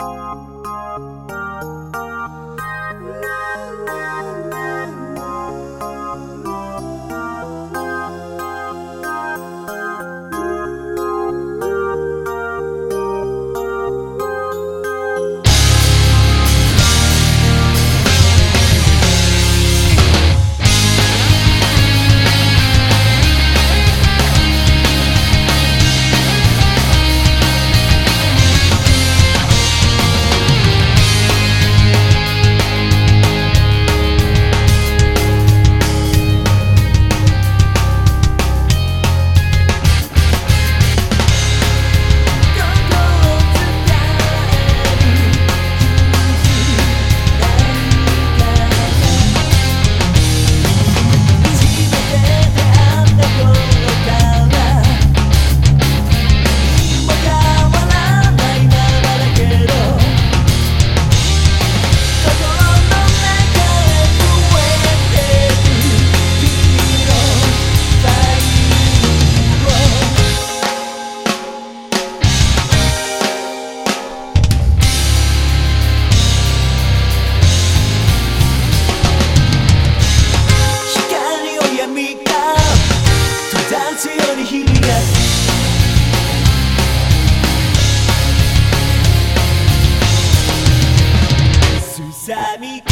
Música me